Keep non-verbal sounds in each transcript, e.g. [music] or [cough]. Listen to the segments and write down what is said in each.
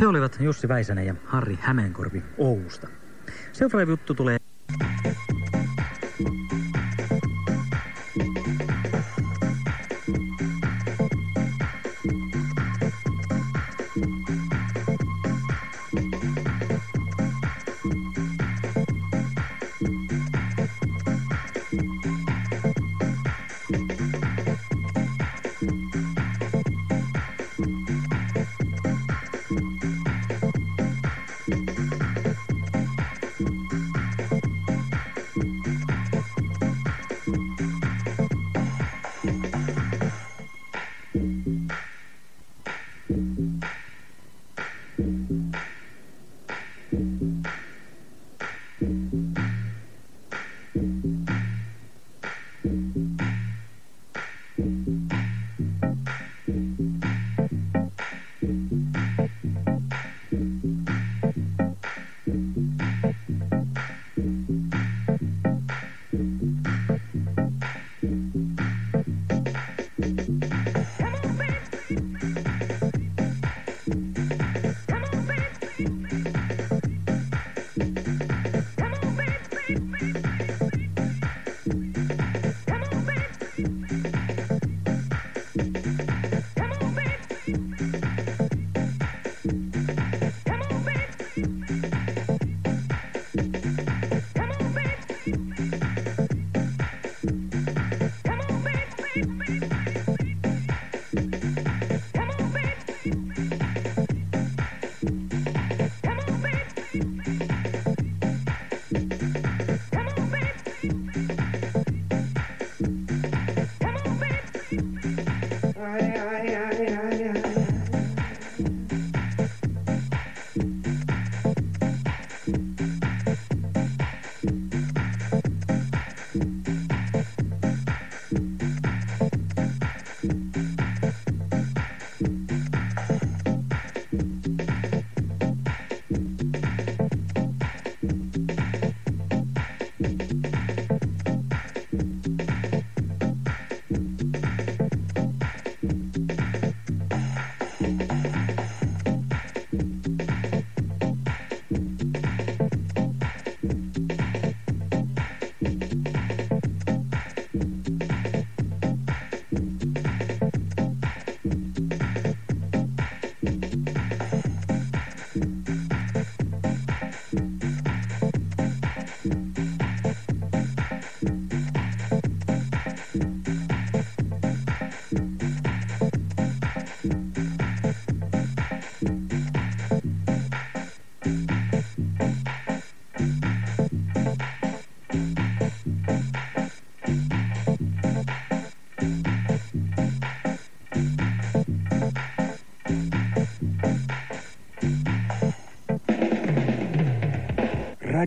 He olivat Jussi Väisänen ja Harri Hämeenkorvi Oulusta. Seuraava juttu tulee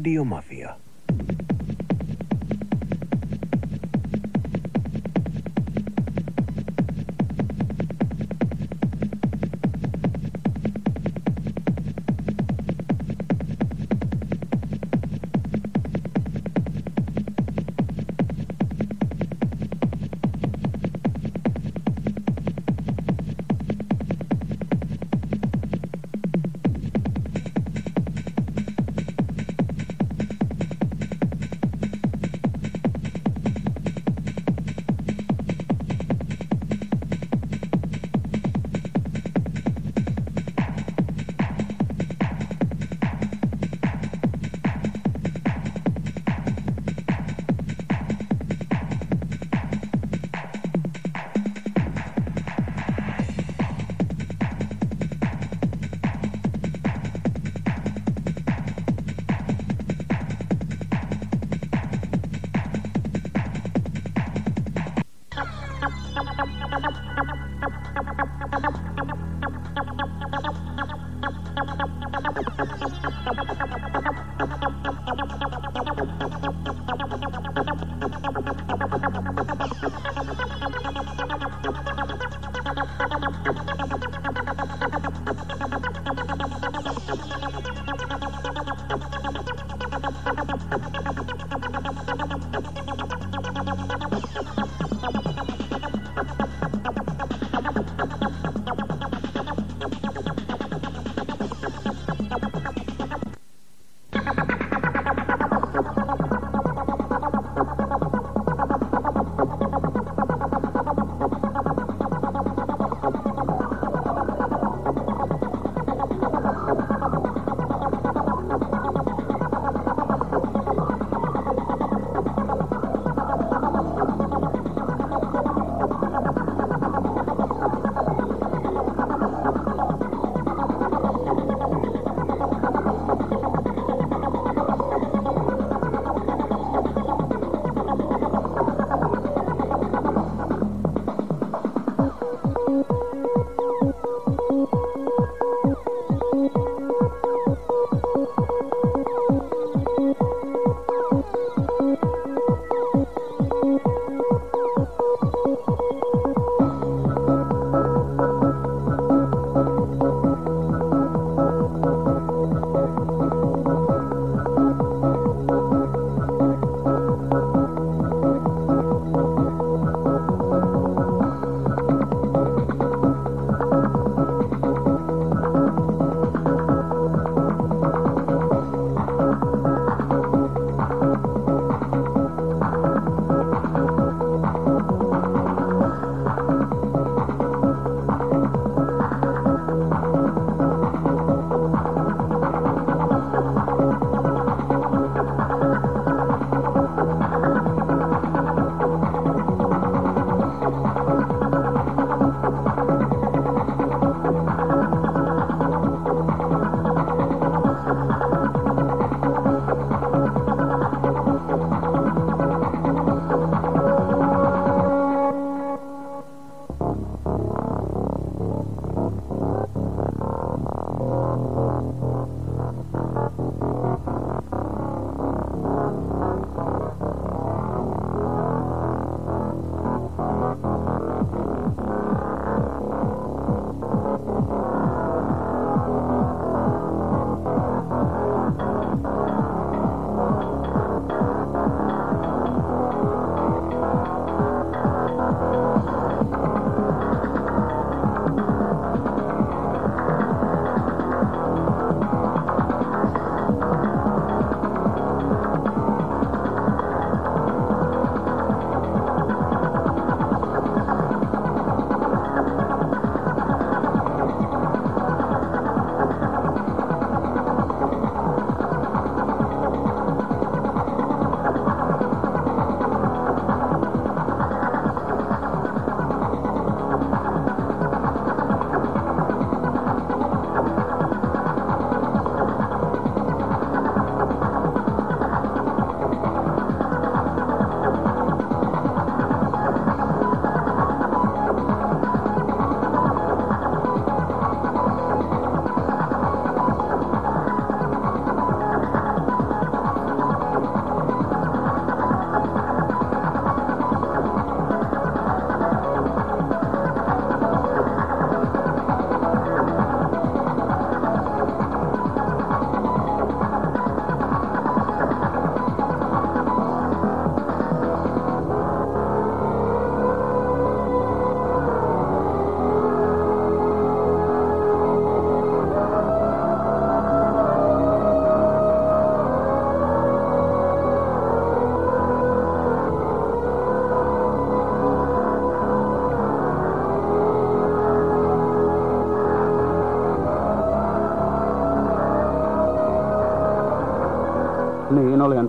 cardiomyopathy.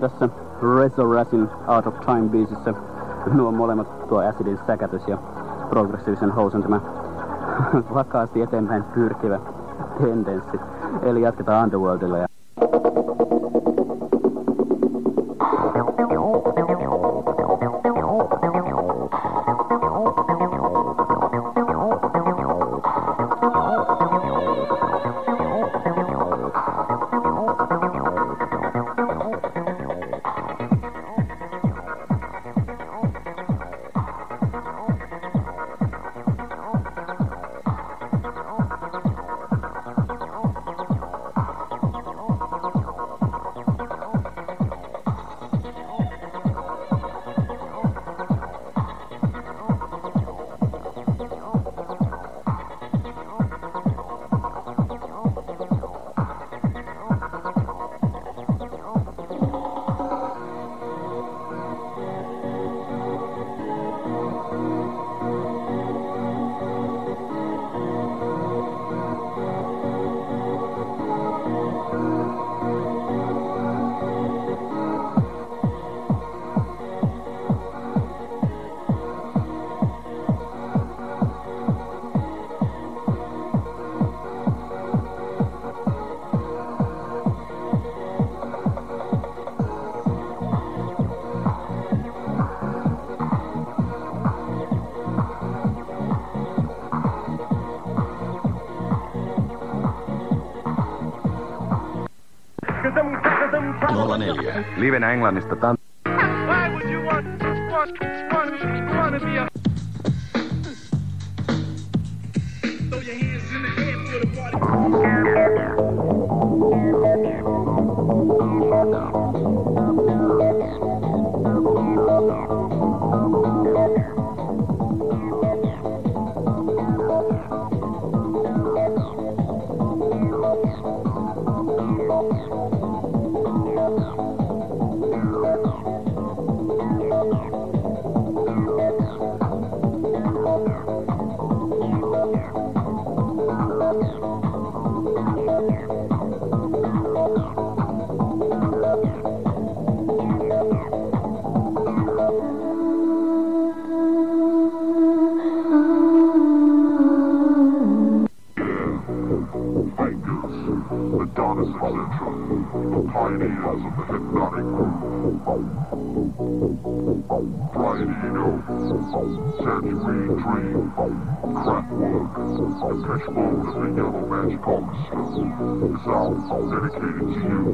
Tässä Resurrectin Out of Time biisissä nuo molemmat tuo Acidin säkätys ja progressiivisen housun tämä [laughs] vakaasti eteenpäin pyrkivä tendenssi. Eli jatketaan Underworldilla ja Livenä Englannista. Tän... pioneers of the hypnotic Brian Eno, Tangerine Dream, Kraftwerk, and Depeche Mode of the Yellow Magic Orchestra. This album is dedicated to you.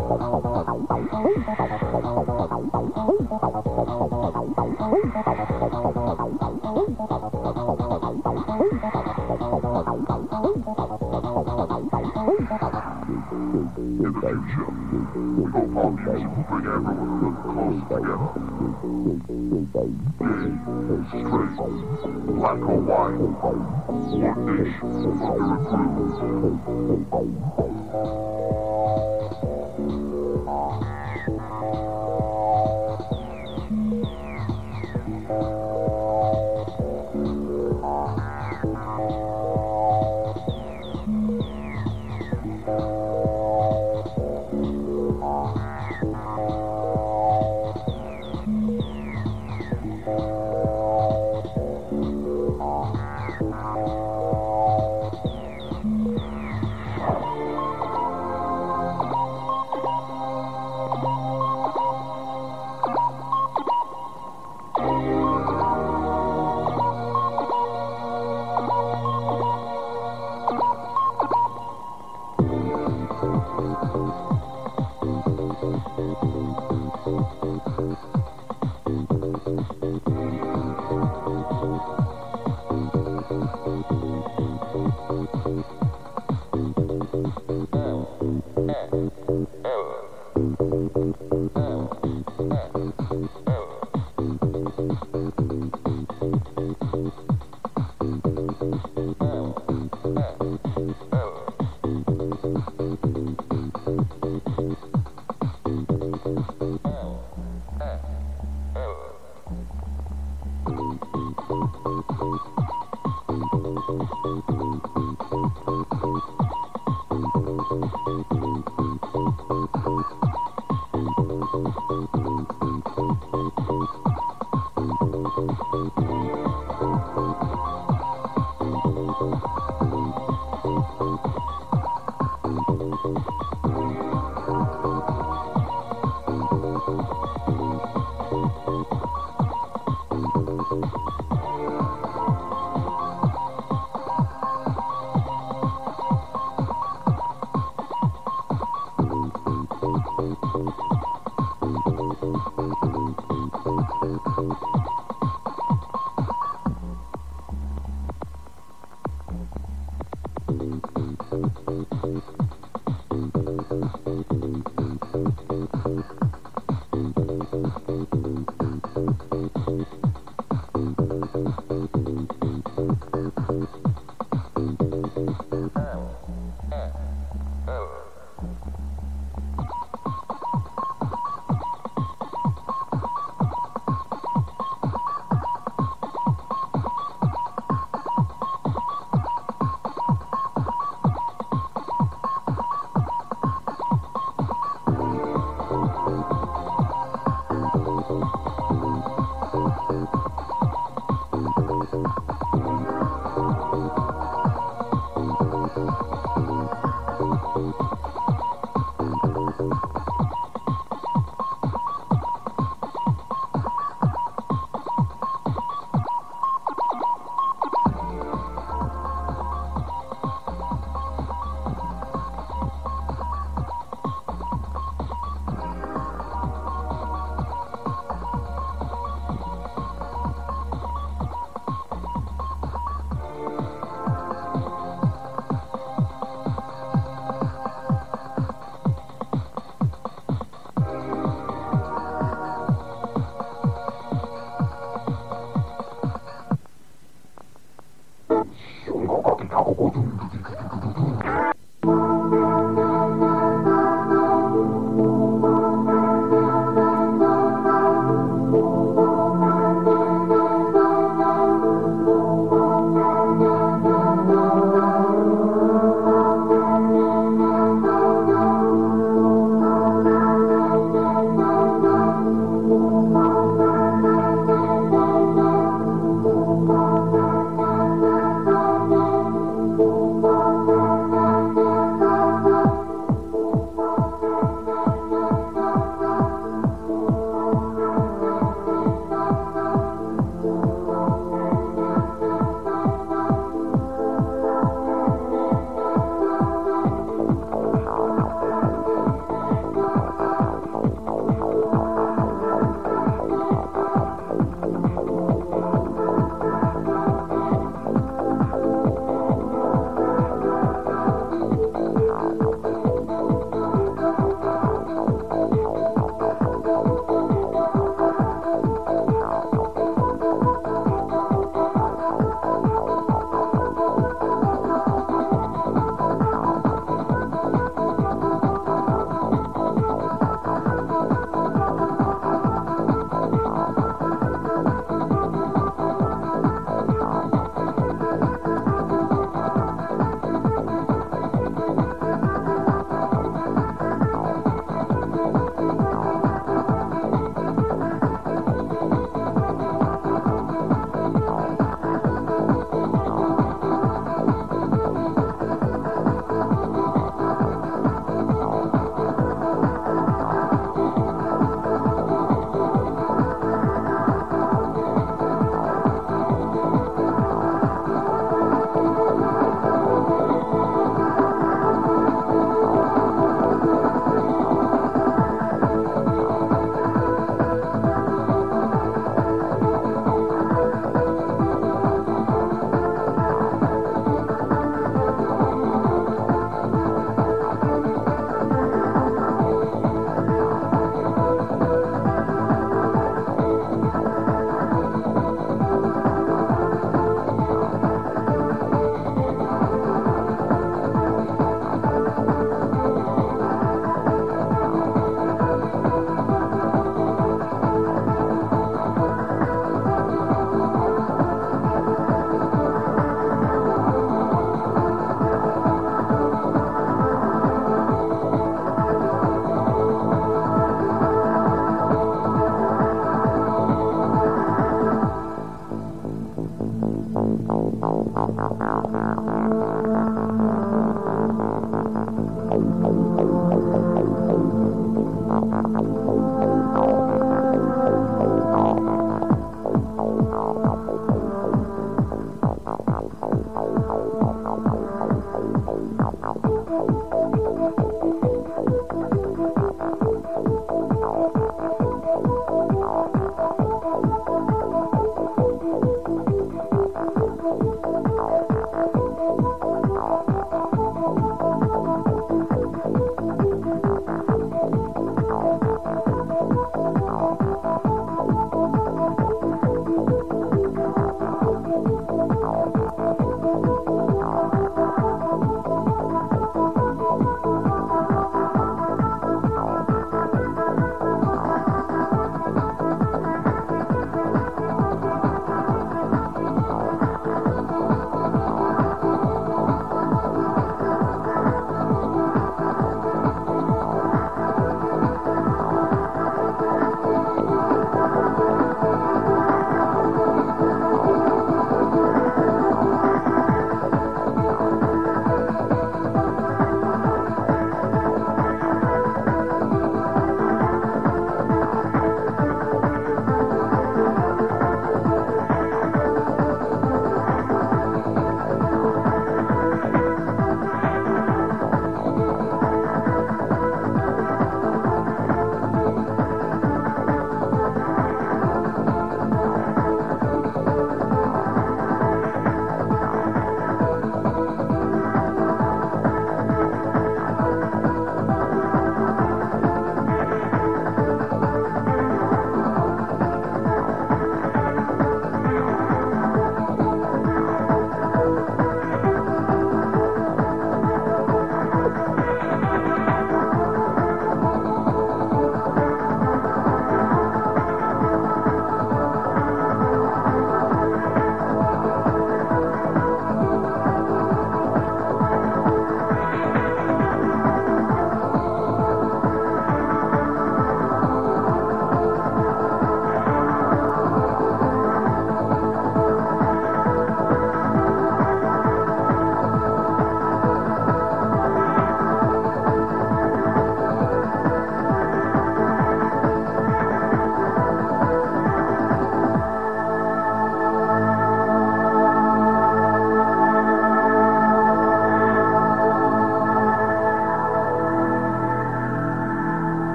Invasion. Go parties black or white, one nation under a. Oh, oh, oh.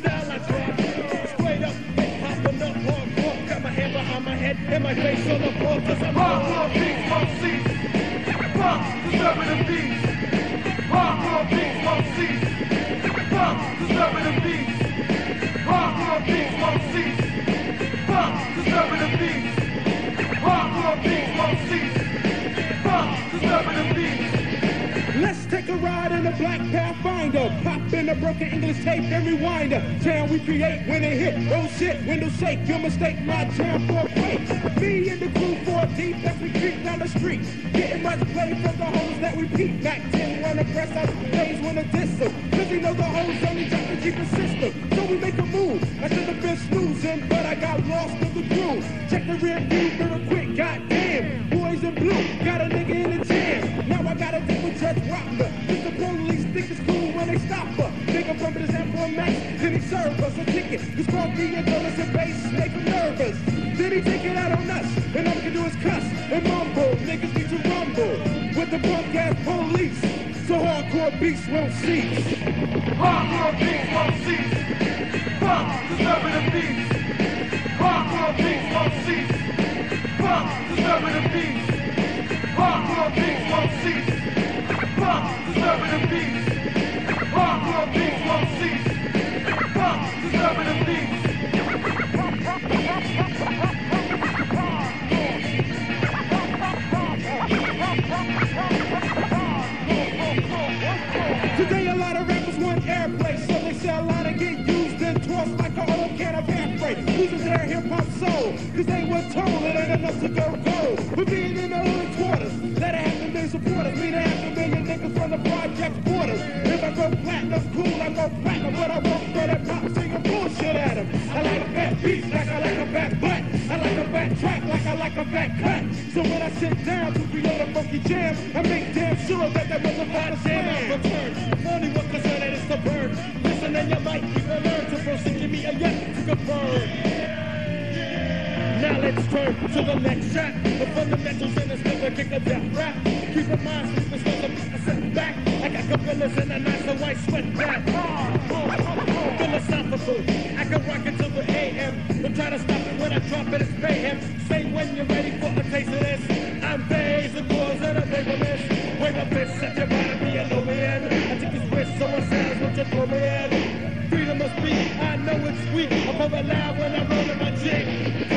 Style I. Straight up, hardcore. Got my hand behind my head and my face on the floor. Cause I'm Hardcore beats. Fuck conservative beats. Hardcore beats. Fuck conservative beats. Hardcore beats. Fuck conservative beats. Hardcore beats. Fuck conservative beats. Let's take a ride in a black Pathfinder. Pop in a broken English tape and rewind it. Jam we create when it hit. Oh shit, window shake. Your mistake, my jam for quake. Me and the crew four deep as we creep down the street. Getting much play from the hoes that we peep. Mac 10 wanna press us, days wanna diss. Cause we know the hoes only try to keep the system. So we make a move. I should have been snoozing, but I got lost in the groove. Check the rear view mirror quick, goddamn. Boys in blue, got a nigga in the jam. Now I gotta deal with Judge Rock max, then he served us a ticket. And dollars and bass make him nervous. Then he take it out on us, and all we can do is cuss and mumble. Niggas need to rumble with the punk ass police. So hardcore beats won't cease. Hardcore beats won't cease. Fuck disturbing the peace. Hardcore beats won't cease. Fuck disturbing the peace. Hardcore beats won't cease. Fuck disturbing the peace. Today a lot of rappers want airplay, so they sell a lot of get used and tossed like an old can of hair spray. Losing their hip hop soul, cause they were told it ain't enough to go gold. But being in the hood quarters, let it happen been supporters, mean a half a million niggas from the project borders. If I go platinum, cool, I go platinum, but I sit down to create a funky jam, I make damn sure that that motherfucker's Damn out return. Only what concern it is the bird. Listen and you might even learn to proceed. Give me a yet to confirm. Now let's turn to the next track. The fundamentals in this nigga kick a death rap. Keep in mind, sleeping still a set back. I got gorillas in a nice and white sweat back. Philosophical, I can rock it till the AM. Don't try to stop it when I drop it, it's mayhem. Say when you're ready for a taste of this. I'm Baze, the cause of the paperless. Wave a fist at your body, be a no man. I take his wrist, so I says what you throw me in. Freedom of speech, I know it's weak. I'm over loud when I'm rolling my jig.